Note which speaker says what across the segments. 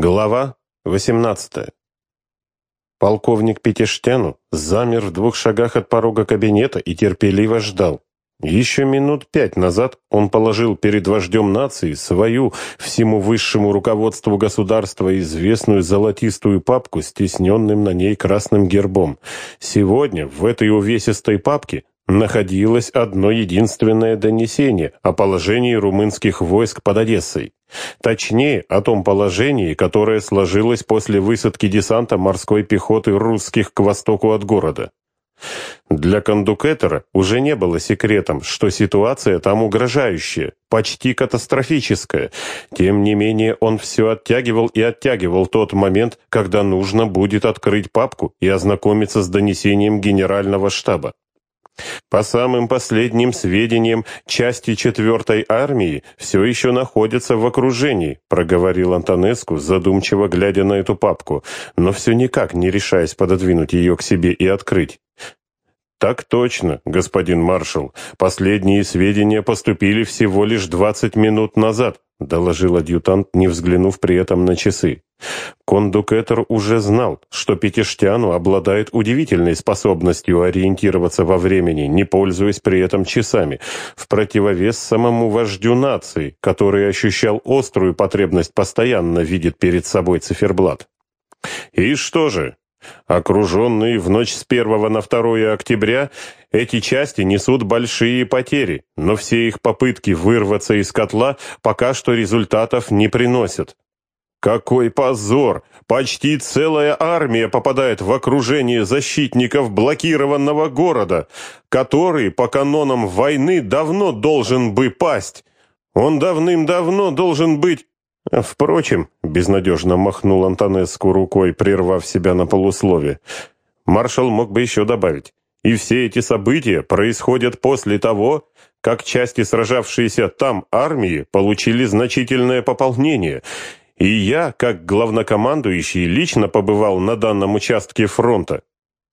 Speaker 1: Глава 18. Полковник Пятиштяну замер в двух шагах от порога кабинета и терпеливо ждал. Еще минут пять назад он положил перед вождем нации свою всему высшему руководству государства известную золотистую папку с тисненным на ней красным гербом. Сегодня в этой увесистой папке находилось одно единственное донесение о положении румынских войск под Одессой. Точнее, о том положении, которое сложилось после высадки десанта морской пехоты русских к востоку от города. Для кондукетора уже не было секретом, что ситуация там угрожающая, почти катастрофическая. Тем не менее, он все оттягивал и оттягивал тот момент, когда нужно будет открыть папку и ознакомиться с донесением генерального штаба. По самым последним сведениям, части 4-й армии все еще находятся в окружении, проговорил Антонеску, задумчиво глядя на эту папку, но все никак не решаясь пододвинуть ее к себе и открыть. «Так точно, господин маршал. Последние сведения поступили всего лишь 20 минут назад», доложил адъютант, не взглянув при этом на часы. Кондукетор уже знал, что Пятиштяну обладает удивительной способностью ориентироваться во времени, не пользуясь при этом часами, в противовес самому вождю нации, который ощущал острую потребность постоянно видеть перед собой циферблат. «И что же?» Окруженные в ночь с 1 на 2 октября, эти части несут большие потери, но все их попытки вырваться из котла пока что результатов не приносят. Какой позор! Почти целая армия попадает в окружение защитников блокированного города, который по канонам войны давно должен бы пасть. Он давным-давно должен быть Впрочем, безнадежно махнул Антонеску рукой, прервав себя на полуслове. Маршал мог бы еще добавить. И все эти события происходят после того, как части сражавшиеся там армии получили значительное пополнение. И я, как главнокомандующий, лично побывал на данном участке фронта.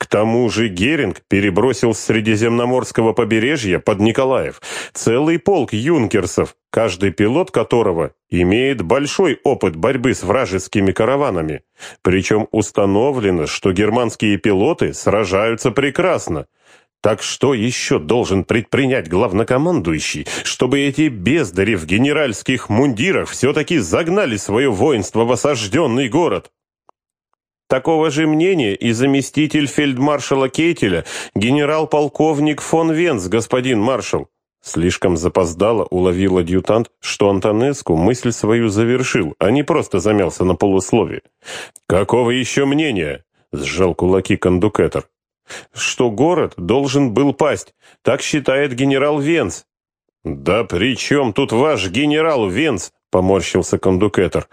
Speaker 1: К тому же Геринг перебросил с Средиземноморского побережья под Николаев целый полк юнкерсов, каждый пилот которого имеет большой опыт борьбы с вражескими караванами. Причем установлено, что германские пилоты сражаются прекрасно. Так что еще должен предпринять главнокомандующий, чтобы эти бездари в генеральских мундирах все-таки загнали свое воинство в осажденный город? Такого же мнения и заместитель фельдмаршала Кейтеля, генерал-полковник фон Венц, господин маршал. Слишком запоздало уловил адъютант, что Антонеску мысль свою завершил, а не просто замялся на полуслове. «Какого еще мнения?» — сжал кулаки кондукетор. «Что город должен был пасть, так считает генерал Венц». «Да при чем тут ваш генерал Венц?» — поморщился кондукетор.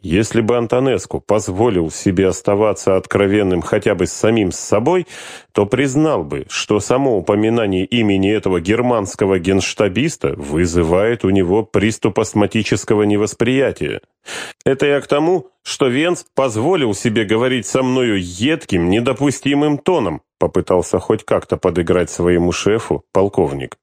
Speaker 1: Если бы Антонеску позволил себе оставаться откровенным хотя бы с самим с собой, то признал бы, что само упоминание имени этого германского генштабиста вызывает у него приступ астматического невосприятия. Это я к тому, что Венц позволил себе говорить со мною едким, недопустимым тоном, попытался хоть как-то подыграть своему шефу полковник.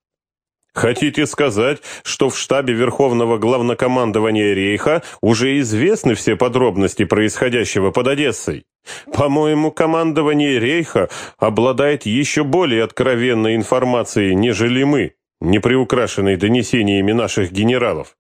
Speaker 1: Хотите сказать, что в штабе Верховного Главнокомандования Рейха уже известны все подробности происходящего под Одессой? По-моему, командование Рейха обладает еще более откровенной информацией, нежели мы, не приукрашенной донесениями наших генералов.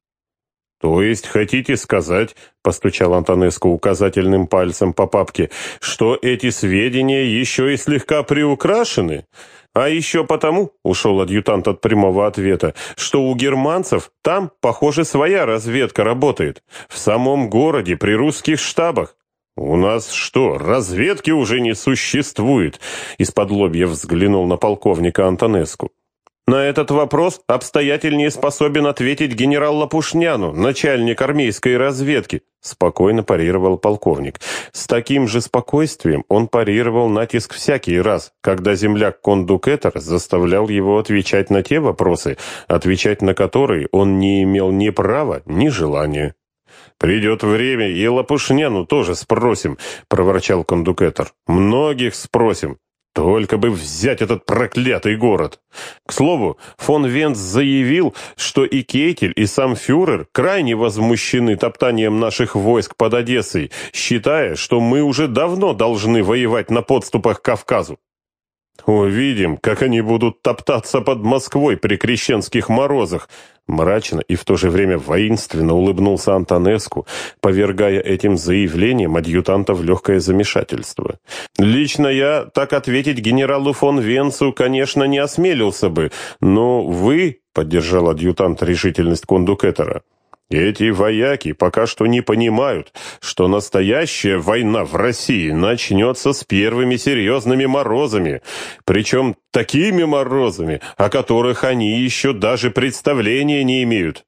Speaker 1: «То есть хотите сказать, — постучал Антонеско указательным пальцем по папке, — что эти сведения еще и слегка приукрашены? А еще потому, — ушел адъютант от прямого ответа, — что у германцев там, похоже, своя разведка работает. В самом городе, при русских штабах. «У нас что, разведки уже не существует?» Из-под лобья взглянул на полковника Антонеску. На этот вопрос обстоятельнее способен ответить генерал Лопушняну, начальник армейской разведки, спокойно парировал полковник. С таким же спокойствием он парировал натиск всякий раз, когда земляк Кондукетер заставлял его отвечать на те вопросы, отвечать на которые он не имел ни права, ни желания. «Придет время, и Лопушняну тоже спросим», — проворчал кондукетор. «Многих спросим. Только бы взять этот проклятый город. К слову, фон Венц заявил, что и Кейтель, и сам фюрер крайне возмущены топтанием наших войск под Одессой, считая, что мы уже давно должны воевать на подступах к Кавказу. Увидим, как они будут топтаться под Москвой при крещенских морозах. Мрачно и в то же время воинственно улыбнулся Антонеску, повергая этим заявлением адъютанта в легкое замешательство. «Лично я так ответить генералу фон Венцу, конечно, не осмелился бы, но вы...» — поддержал адъютант решительность кондукетора. Эти вояки пока что не понимают, что настоящая война в России начнется с первыми серьезными морозами, причем такими морозами, о которых они еще даже представления не имеют.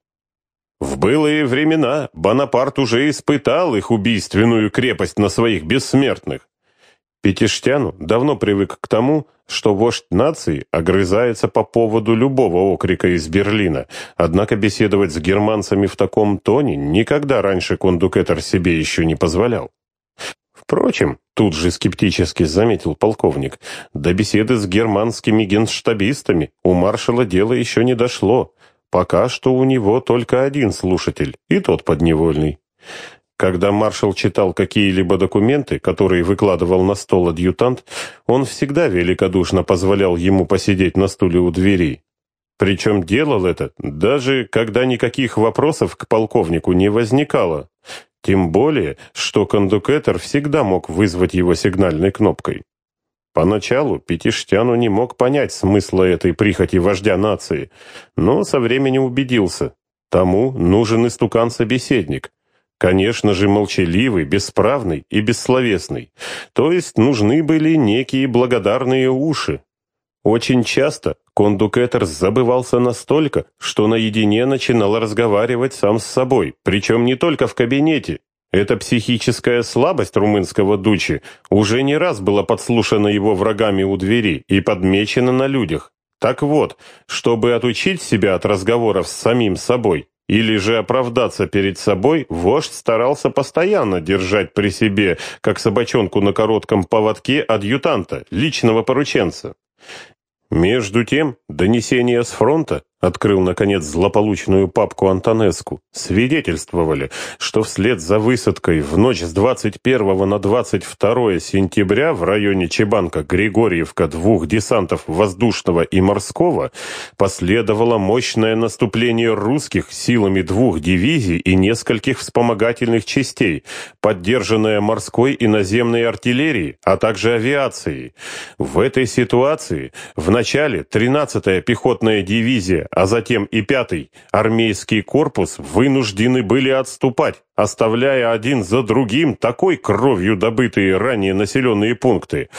Speaker 1: В былые времена Бонапарт уже испытал их убийственную крепость на своих бессмертных. Пятиштяну давно привык к тому, что вождь нации огрызается по поводу любого окрика из Берлина, однако беседовать с германцами в таком тоне никогда раньше кондукетор себе еще не позволял. Впрочем, тут же скептически заметил полковник, до беседы с германскими генштабистами у маршала дело еще не дошло. Пока что у него только один слушатель, и тот подневольный. Когда маршал читал какие-либо документы, которые выкладывал на стол адъютант, он всегда великодушно позволял ему посидеть на стуле у двери. Причем делал это, даже когда никаких вопросов к полковнику не возникало. Тем более, что кондукетор всегда мог вызвать его сигнальной кнопкой. Поначалу Пятиштяну не мог понять смысла этой прихоти вождя нации, но со временем убедился. Тому нужен истукан-собеседник, Конечно же, молчаливый, бесправный и бессловесный. То есть нужны были некие благодарные уши. Очень часто кондукетор забывался настолько, что наедине начинал разговаривать сам с собой, причем не только в кабинете. Эта психическая слабость румынского дучи уже не раз была подслушана его врагами у двери и подмечена на людях. Так вот, чтобы отучить себя от разговоров с самим собой, или же оправдаться перед собой, вождь старался постоянно держать при себе, как собачонку на коротком поводке, адъютанта, личного порученца. Между тем, донесения с фронта открыл, наконец, злополучную папку Антонеску, свидетельствовали, что вслед за высадкой в ночь с 21 на 22 сентября в районе Чебанка-Григорьевка двух десантов воздушного и морского последовало мощное наступление русских силами двух дивизий и нескольких вспомогательных частей, поддержанное морской и наземной артиллерией, а также авиацией. В этой ситуации в начале 13-я пехотная дивизия а затем и пятый армейский корпус вынуждены были отступать, оставляя один за другим такой кровью добытые ранее населенные пункты.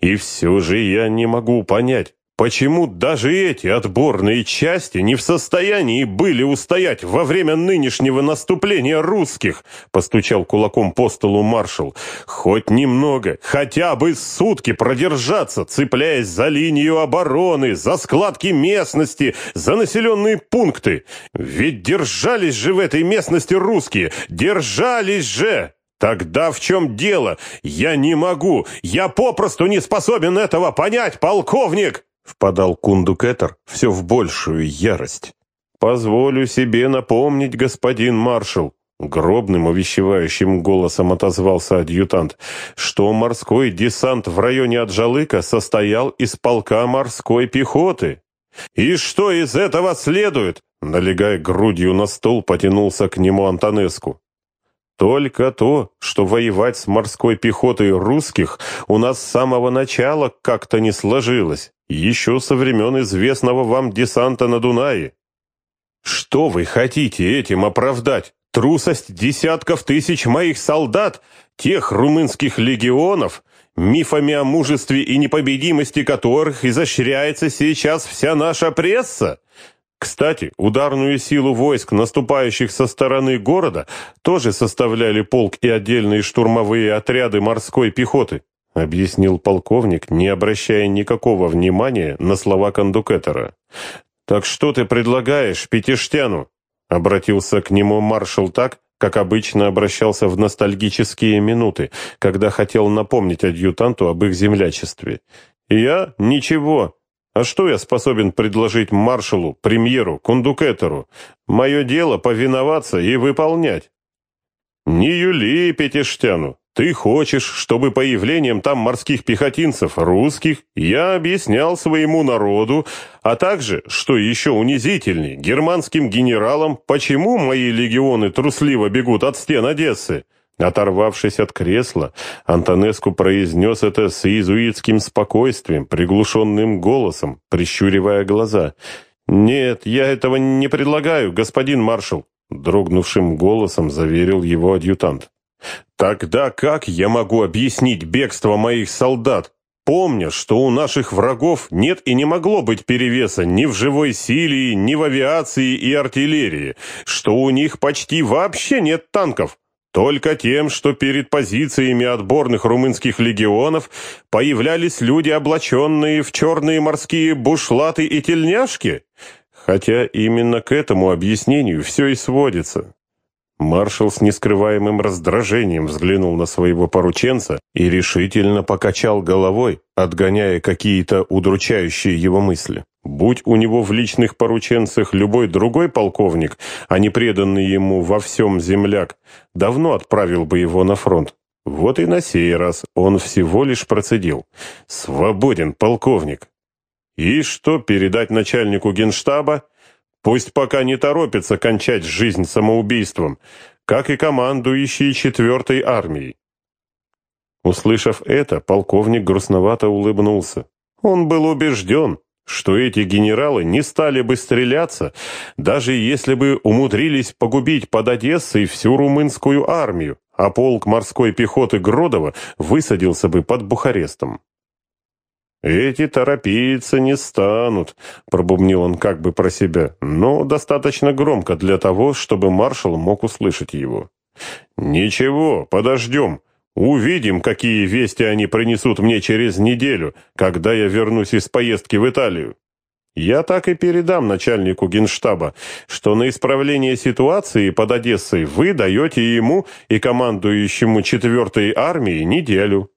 Speaker 1: И все же я не могу понять, Почему даже эти отборные части не в состоянии были устоять во время нынешнего наступления русских? Постучал кулаком по столу маршал. Хоть немного, хотя бы сутки продержаться, цепляясь за линию обороны, за складки местности, за населенные пункты. Ведь держались же в этой местности русские, держались же! Тогда в чем дело? Я не могу, я попросту не способен этого понять, полковник! Впадал Кундукетер все в большую ярость. «Позволю себе напомнить, господин маршал», Гробным увещевающим голосом отозвался адъютант, что морской десант в районе Аджалыка состоял из полка морской пехоты. «И что из этого следует?» Налегая грудью на стол, потянулся к нему Антонеску. «Только то, что воевать с морской пехотой русских у нас с самого начала как-то не сложилось еще со времен известного вам десанта на Дунае. Что вы хотите этим оправдать? Трусость десятков тысяч моих солдат, тех румынских легионов, мифами о мужестве и непобедимости которых изощряется сейчас вся наша пресса? Кстати, ударную силу войск, наступающих со стороны города, тоже составляли полк и отдельные штурмовые отряды морской пехоты. — объяснил полковник, не обращая никакого внимания на слова кондукетора. «Так что ты предлагаешь Пятиштяну?» — обратился к нему маршал так, как обычно обращался в ностальгические минуты, когда хотел напомнить адъютанту об их землячестве. Я? Ничего. А что я способен предложить маршалу, премьеру, кондукетору? Мое дело повиноваться и выполнять. Не юли Петештяну. Ты хочешь, чтобы появлением там морских пехотинцев, русских, я объяснял своему народу, а также, что еще унизительней, германским генералам, почему мои легионы трусливо бегут от стен Одессы? Оторвавшись от кресла, Антонеску произнес это с иезуитским спокойствием, приглушенным голосом, прищуривая глаза. «Нет, я этого не предлагаю, господин маршал», — дрогнувшим голосом заверил его адъютант. Тогда как я могу объяснить бегство моих солдат, помня, что у наших врагов нет и не могло быть перевеса ни в живой силе, ни в авиации и артиллерии, что у них почти вообще нет танков? Только тем, что перед позициями отборных румынских легионов появлялись люди, облаченные в черные морские бушлаты и тельняшки? Хотя именно к этому объяснению все и сводится. Маршал с нескрываемым раздражением взглянул на своего порученца и решительно покачал головой, отгоняя какие-то удручающие его мысли. Будь у него в личных порученцах любой другой полковник, а не преданный ему во всем земляк, давно отправил бы его на фронт. Вот и на сей раз он всего лишь процедил. «Свободен, полковник!» «И что передать начальнику генштаба?» Пусть пока не торопится кончать жизнь самоубийством, как и командующий четвертой армией. Услышав это, полковник грустновато улыбнулся. Он был убежден, что эти генералы не стали бы стреляться, даже если бы умудрились погубить под Одессой всю румынскую армию, а полк морской пехоты Гродова высадился бы под Бухарестом. «Эти торопиться не станут», — пробубнил он как бы про себя, но достаточно громко для того, чтобы маршал мог услышать его. «Ничего, подождем. Увидим, какие вести они принесут мне через неделю, когда я вернусь из поездки в Италию. Я так и передам начальнику генштаба, что на исправление ситуации под Одессой вы даете ему и командующему четвертой армией неделю».